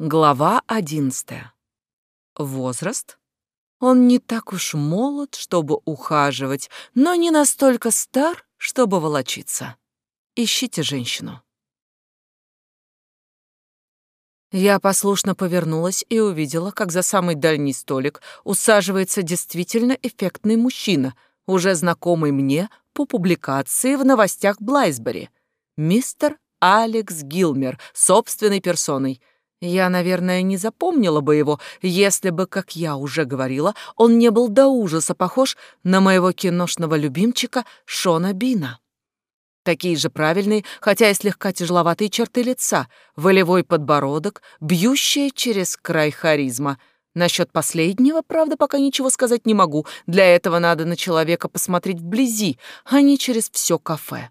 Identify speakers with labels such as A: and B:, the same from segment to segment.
A: Глава одиннадцатая. Возраст? Он не так уж молод, чтобы ухаживать, но не настолько стар, чтобы волочиться. Ищите женщину. Я послушно повернулась и увидела, как за самый дальний столик усаживается действительно эффектный мужчина, уже знакомый мне по публикации в новостях Блайсбери. Мистер Алекс Гилмер, собственной персоной — я, наверное, не запомнила бы его, если бы, как я уже говорила, он не был до ужаса похож на моего киношного любимчика Шона Бина. Такие же правильные, хотя и слегка тяжеловатые черты лица, волевой подбородок, бьющая через край харизма. Насчет последнего, правда, пока ничего сказать не могу. Для этого надо на человека посмотреть вблизи, а не через все кафе.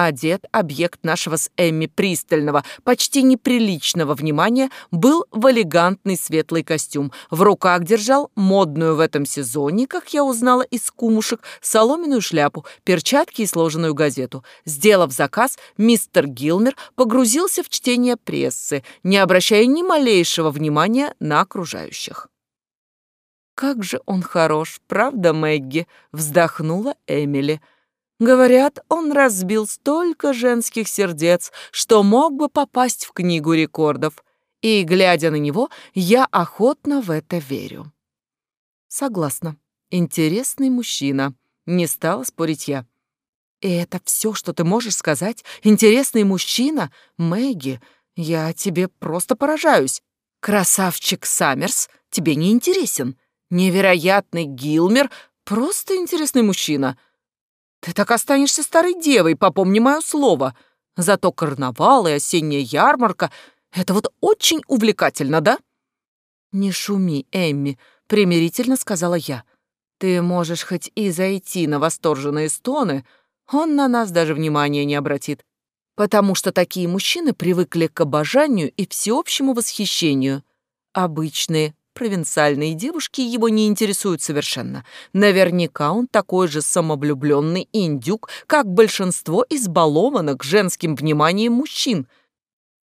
A: Одет объект нашего с Эмми пристального, почти неприличного внимания был в элегантный светлый костюм. В руках держал модную в этом сезоне, как я узнала из кумушек, соломенную шляпу, перчатки и сложенную газету. Сделав заказ, мистер Гилмер погрузился в чтение прессы, не обращая ни малейшего внимания на окружающих. «Как же он хорош, правда, Мэгги?» — вздохнула Эмили. — Говорят, он разбил столько женских сердец, что мог бы попасть в книгу рекордов. И, глядя на него, я охотно в это верю. Согласна. Интересный мужчина. Не стала спорить я. И это все, что ты можешь сказать? Интересный мужчина? Мэгги, я тебе просто поражаюсь. Красавчик Саммерс тебе не интересен. Невероятный Гилмер — просто интересный мужчина — ты так останешься старой девой, попомни мое слово. Зато карнавал и осенняя ярмарка — это вот очень увлекательно, да? Не шуми, Эмми, примирительно сказала я. Ты можешь хоть и зайти на восторженные стоны, он на нас даже внимания не обратит, потому что такие мужчины привыкли к обожанию и всеобщему восхищению. Обычные, провинциальные девушки его не интересуют совершенно. Наверняка он такой же самовлюбленный индюк, как большинство избалованных женским вниманием мужчин.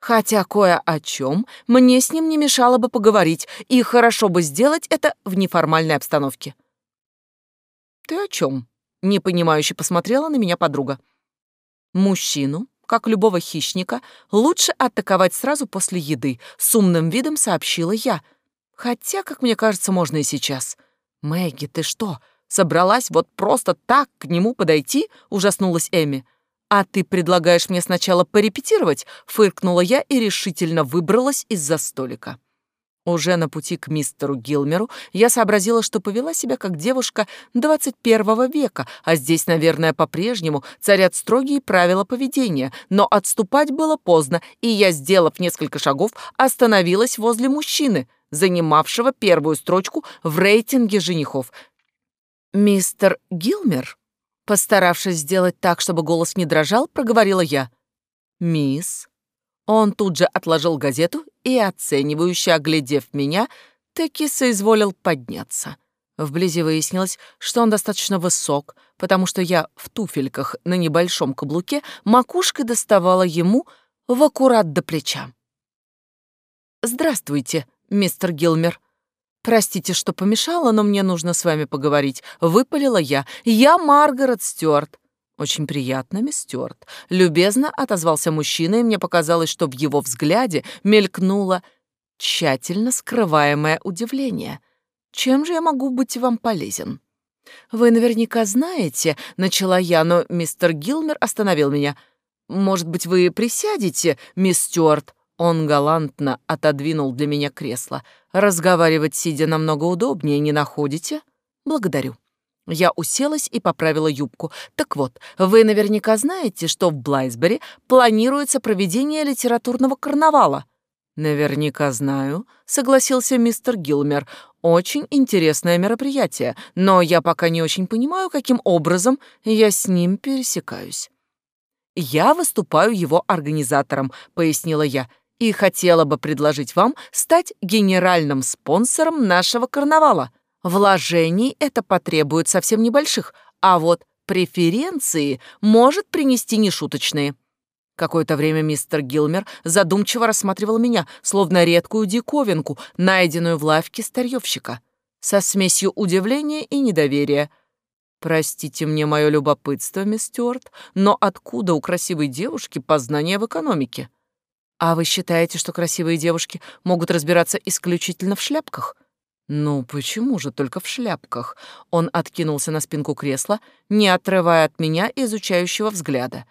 A: Хотя кое о чем мне с ним не мешало бы поговорить, и хорошо бы сделать это в неформальной обстановке. «Ты о чем?» — непонимающе посмотрела на меня подруга. «Мужчину, как любого хищника, лучше атаковать сразу после еды», — с умным видом сообщила я — Хотя, как мне кажется, можно и сейчас. Мэгги, ты что, собралась вот просто так к нему подойти? Ужаснулась Эми. А ты предлагаешь мне сначала порепетировать? Фыркнула я и решительно выбралась из-за столика. Уже на пути к мистеру Гилмеру я сообразила, что повела себя как девушка 21 века, а здесь, наверное, по-прежнему царят строгие правила поведения, но отступать было поздно, и я, сделав несколько шагов, остановилась возле мужчины, занимавшего первую строчку в рейтинге женихов. «Мистер Гилмер?» Постаравшись сделать так, чтобы голос не дрожал, проговорила я. «Мисс?» Он тут же отложил газету и, оценивающе оглядев меня, таки соизволил подняться. Вблизи выяснилось, что он достаточно высок, потому что я в туфельках на небольшом каблуке макушкой доставала ему в аккурат до плеча. «Здравствуйте», мистер Гилмер. Простите, что помешала, но мне нужно с вами поговорить. Выпалила я. Я Маргарет Стюарт. Очень приятно, мисс Стюарт. Любезно отозвался мужчина, и мне показалось, что в его взгляде мелькнуло тщательно скрываемое удивление. Чем же я могу быть вам полезен? Вы наверняка знаете, начала я, но мистер Гилмер остановил меня. Может быть, вы присядете, мисс Стюарт? Он галантно отодвинул для меня кресло. Разговаривать сидя намного удобнее, не находите? Благодарю. Я уселась и поправила юбку. Так вот, вы наверняка знаете, что в Блайсбери планируется проведение литературного карнавала. Наверняка знаю, согласился мистер Гилмер. Очень интересное мероприятие, но я пока не очень понимаю, каким образом я с ним пересекаюсь. Я выступаю его организатором, пояснила я и хотела бы предложить вам стать генеральным спонсором нашего карнавала. Вложений это потребует совсем небольших, а вот преференции может принести нешуточные. Какое-то время мистер Гилмер задумчиво рассматривал меня, словно редкую диковинку, найденную в лавке старьевщика, со смесью удивления и недоверия. Простите мне мое любопытство, мисс Стюарт, но откуда у красивой девушки познания в экономике? А вы считаете, что красивые девушки могут разбираться исключительно в шляпках? Ну, почему же только в шляпках? Он откинулся на спинку кресла, не отрывая от меня изучающего взгляда.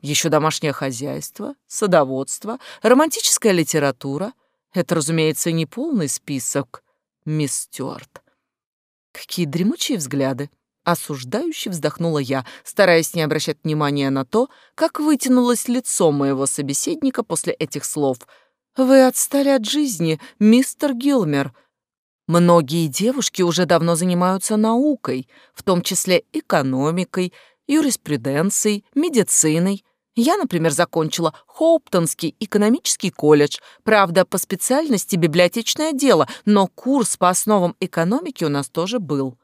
A: Еще домашнее хозяйство, садоводство, романтическая литература. Это, разумеется, не полный список, мисс Стюарт. Какие дремучие взгляды. Осуждающе вздохнула я, стараясь не обращать внимания на то, как вытянулось лицо моего собеседника после этих слов. «Вы отстали от жизни, мистер Гилмер», Многие девушки уже давно занимаются наукой, в том числе экономикой, юриспруденцией, медициной. Я, например, закончила Хоуптонский экономический колледж, правда, по специальности библиотечное дело, но курс по основам экономики у нас тоже был.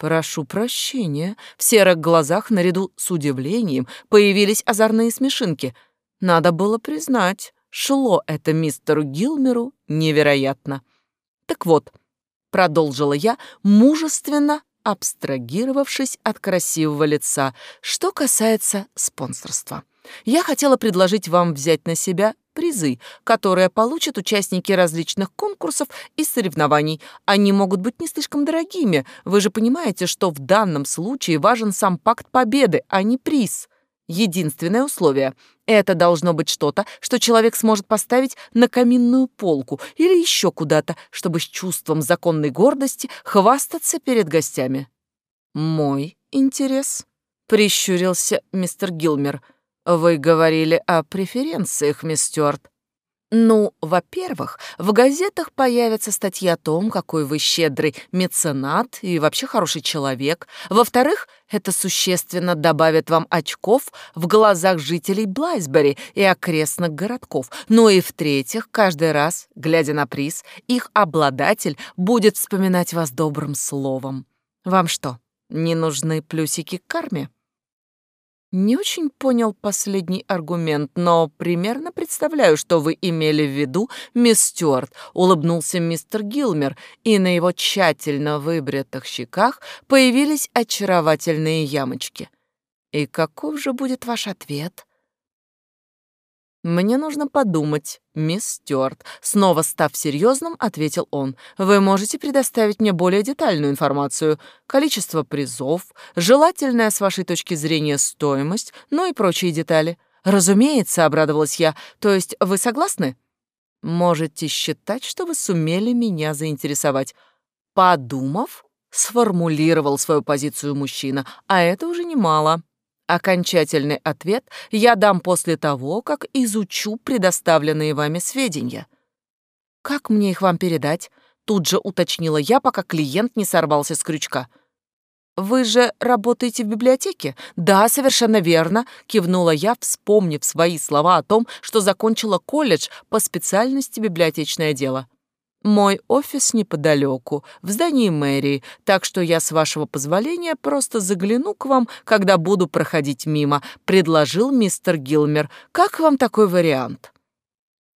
A: Прошу прощения, в серых глазах наряду с удивлением появились озорные смешинки. Надо было признать, шло это мистеру Гилмеру невероятно. Так вот, продолжила я, мужественно абстрагировавшись от красивого лица, что касается спонсорства. Я хотела предложить вам взять на себя призы, которые получат участники различных конкурсов и соревнований. Они могут быть не слишком дорогими. Вы же понимаете, что в данном случае важен сам пакт победы, а не приз. Единственное условие — это должно быть что-то, что человек сможет поставить на каминную полку или еще куда-то, чтобы с чувством законной гордости хвастаться перед гостями. «Мой интерес», — прищурился мистер Гилмер. «Вы говорили о преференциях, мисс Стюарт. Ну, во-первых, в газетах появится статья о том, какой вы щедрый меценат и вообще хороший человек. Во-вторых, это существенно добавит вам очков в глазах жителей Блайсбери и окрестных городков. Ну и в-третьих, каждый раз, глядя на приз, их обладатель будет вспоминать вас добрым словом. Вам что, не нужны плюсики к карме? Не очень понял последний аргумент, но примерно представляю, что вы имели в виду, мисс Стюарт, улыбнулся мистер Гилмер, и на его тщательно выбритых щеках появились очаровательные ямочки. И каков же будет ваш ответ? «Мне нужно подумать, мисс Стюарт», — снова став серьезным, ответил он. «Вы можете предоставить мне более детальную информацию, количество призов, желательная с вашей точки зрения стоимость, ну и прочие детали». «Разумеется», — обрадовалась я, — «то есть вы согласны?» «Можете считать, что вы сумели меня заинтересовать». «Подумав», — сформулировал свою позицию мужчина, «а это уже немало». Окончательный ответ я дам после того, как изучу предоставленные вами сведения. Как мне их вам передать? Тут же уточнила я, пока клиент не сорвался с крючка. «Вы же работаете в библиотеке?» «Да, совершенно верно», — кивнула я, вспомнив свои слова о том, что закончила колледж по специальности библиотечное дело. Мой офис неподалеку, в здании мэрии, так что я, с вашего позволения, просто загляну к вам, когда буду проходить мимо», — предложил мистер Гилмер. «Как вам такой вариант?»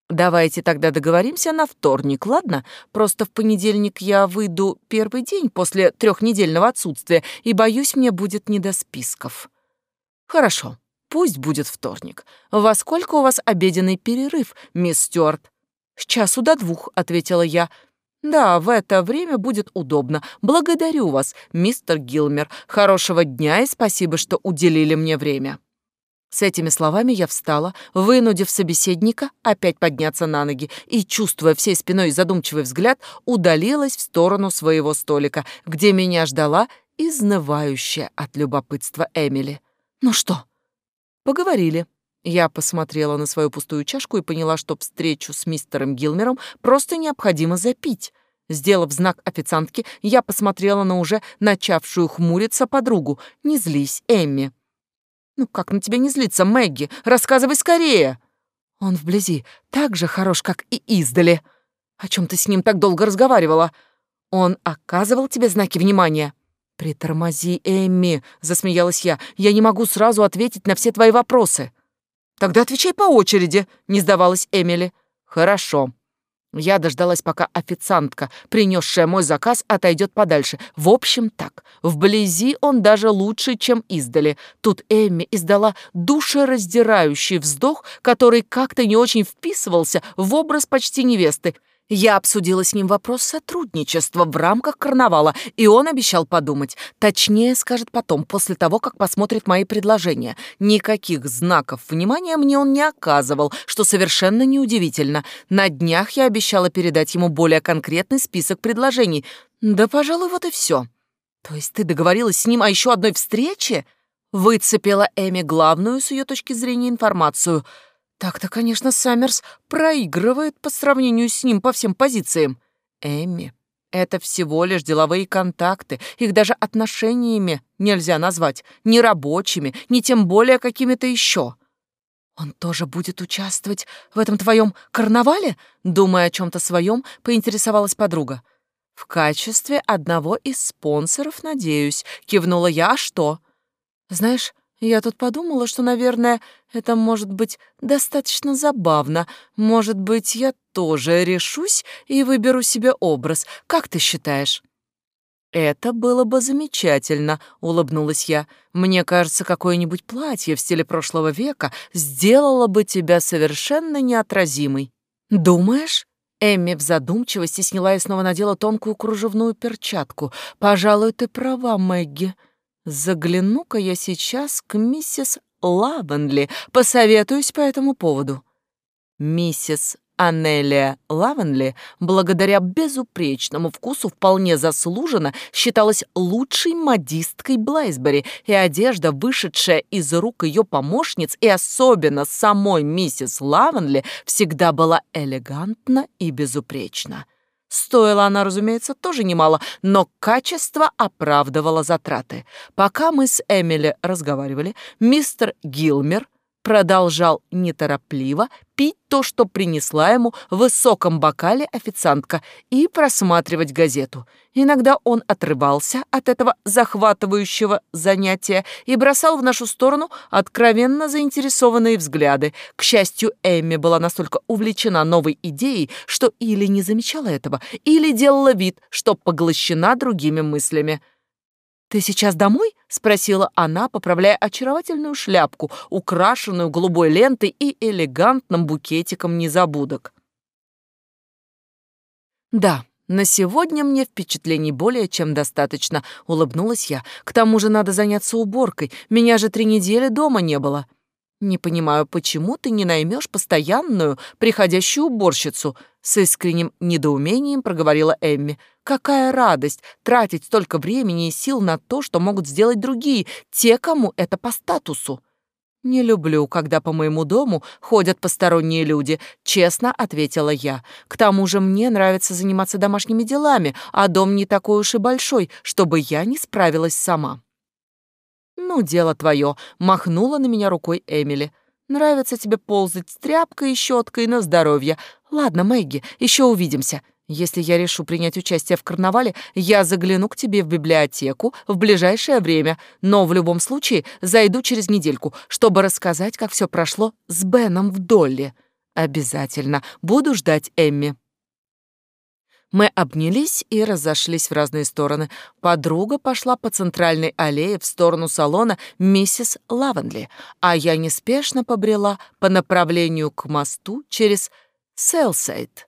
A: «Давайте тогда договоримся на вторник, ладно? Просто в понедельник я выйду первый день после трехнедельного отсутствия, и, боюсь, мне будет не до списков». «Хорошо, пусть будет вторник. Во сколько у вас обеденный перерыв, мисс Стюарт?» «С часу до двух», — ответила я. «Да, в это время будет удобно. Благодарю вас, мистер Гилмер. Хорошего дня и спасибо, что уделили мне время». С этими словами я встала, вынудив собеседника опять подняться на ноги и, чувствуя всей спиной задумчивый взгляд, удалилась в сторону своего столика, где меня ждала изнывающая от любопытства Эмили. «Ну что?» «Поговорили», я посмотрела на свою пустую чашку и поняла, что встречу с мистером Гилмером просто необходимо запить. Сделав знак официантке, я посмотрела на уже начавшую хмуриться подругу. «Не злись, Эмми». «Ну как на тебя не злиться, Мэгги? Рассказывай скорее!» «Он вблизи так же хорош, как и издали. О чем ты с ним так долго разговаривала? Он оказывал тебе знаки внимания?» «Притормози, Эмми», — засмеялась я. «Я не могу сразу ответить на все твои вопросы». Тогда отвечай по очереди, не сдавалась Эмили. Хорошо. Я дождалась, пока официантка, принесшая мой заказ, отойдет подальше. В общем, так. Вблизи он даже лучше, чем издали. Тут Эмми издала душераздирающий вздох, который как-то не очень вписывался в образ почти невесты. Я обсудила с ним вопрос сотрудничества в рамках карнавала, и он обещал подумать. Точнее, скажет потом, после того, как посмотрит мои предложения. Никаких знаков внимания мне он не оказывал, что совершенно неудивительно. На днях я обещала передать ему более конкретный список предложений. Да, пожалуй, вот и все. То есть ты договорилась с ним о еще одной встрече? Выцепила Эми главную с ее точки зрения информацию — так-то, конечно, Саммерс проигрывает по сравнению с ним по всем позициям. Эмми, это всего лишь деловые контакты, их даже отношениями нельзя назвать, ни рабочими, ни тем более какими-то еще. Он тоже будет участвовать в этом твоем карнавале? Думая о чем-то своем, поинтересовалась подруга. В качестве одного из спонсоров, надеюсь, кивнула я, а что? Знаешь, я тут подумала, что, наверное, это может быть достаточно забавно. Может быть, я тоже решусь и выберу себе образ. Как ты считаешь? Это было бы замечательно, улыбнулась я. Мне кажется, какое-нибудь платье в стиле прошлого века сделало бы тебя совершенно неотразимой. Думаешь? Эмми в задумчивости сняла и снова надела тонкую кружевную перчатку. «Пожалуй, ты права, Мэгги. Загляну-ка я сейчас к миссис Лавенли, посоветуюсь по этому поводу. Миссис Анелия Лавенли, благодаря безупречному вкусу, вполне заслуженно считалась лучшей модисткой Блайсбери, и одежда, вышедшая из рук ее помощниц, и особенно самой миссис Лавенли, всегда была элегантна и безупречна. Стоила она, разумеется, тоже немало, но качество оправдывало затраты. Пока мы с Эмили разговаривали, мистер Гилмер продолжал неторопливо пить то, что принесла ему в высоком бокале официантка, и просматривать газету. Иногда он отрывался от этого захватывающего занятия и бросал в нашу сторону откровенно заинтересованные взгляды. К счастью, Эмми была настолько увлечена новой идеей, что или не замечала этого, или делала вид, что поглощена другими мыслями. «Ты сейчас домой?» — спросила она, поправляя очаровательную шляпку, украшенную голубой лентой и элегантным букетиком незабудок. «Да, на сегодня мне впечатлений более чем достаточно», — улыбнулась я. «К тому же надо заняться уборкой. Меня же три недели дома не было». «Не понимаю, почему ты не наймешь постоянную приходящую уборщицу?» С искренним недоумением проговорила Эмми. «Какая радость тратить столько времени и сил на то, что могут сделать другие, те, кому это по статусу». «Не люблю, когда по моему дому ходят посторонние люди», — честно ответила я. «К тому же мне нравится заниматься домашними делами, а дом не такой уж и большой, чтобы я не справилась сама». «Ну, дело твое», — махнула на меня рукой Эмили. «Нравится тебе ползать с тряпкой и щеткой на здоровье. Ладно, Мэгги, еще увидимся. Если я решу принять участие в карнавале, я загляну к тебе в библиотеку в ближайшее время, но в любом случае зайду через недельку, чтобы рассказать, как все прошло с Беном в Долле. Обязательно. Буду ждать Эмми». Мы обнялись и разошлись в разные стороны. Подруга пошла по центральной аллее в сторону салона миссис Лавенли, а я неспешно побрела по направлению к мосту через Селсайд.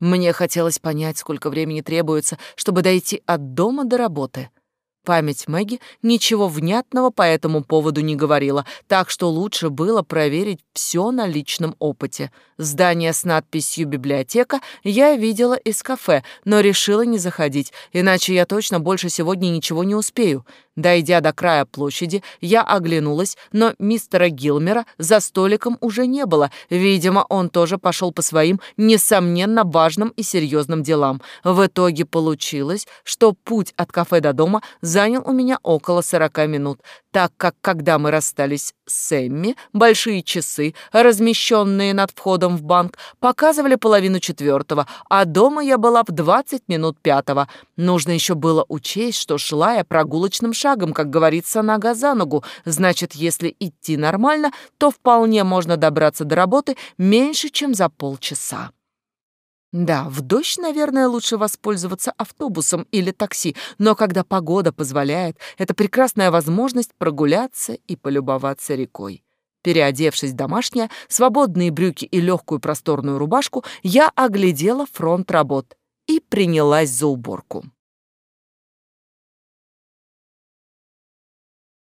A: Мне хотелось понять, сколько времени требуется, чтобы дойти от дома до работы. Память Мэгги ничего внятного по этому поводу не говорила, так что лучше было проверить все на личном опыте. Здание с надписью «Библиотека» я видела из кафе, но решила не заходить, иначе я точно больше сегодня ничего не успею. Дойдя до края площади, я оглянулась, но мистера Гилмера за столиком уже не было. Видимо, он тоже пошел по своим, несомненно, важным и серьезным делам. В итоге получилось, что путь от кафе до дома занял у меня около сорока минут, так как, когда мы расстались с Эмми, большие часы, размещенные над входом в банк, показывали половину четвертого, а дома я была в двадцать минут пятого. Нужно еще было учесть, что шла я прогулочным шагом, как говорится, нога за ногу. Значит, если идти нормально, то вполне можно добраться до работы меньше, чем за полчаса. Да, в дождь, наверное, лучше воспользоваться автобусом или такси, но когда погода позволяет, это прекрасная возможность прогуляться и полюбоваться рекой. Переодевшись в домашнее, свободные брюки и легкую просторную рубашку, я оглядела фронт работ и принялась за уборку.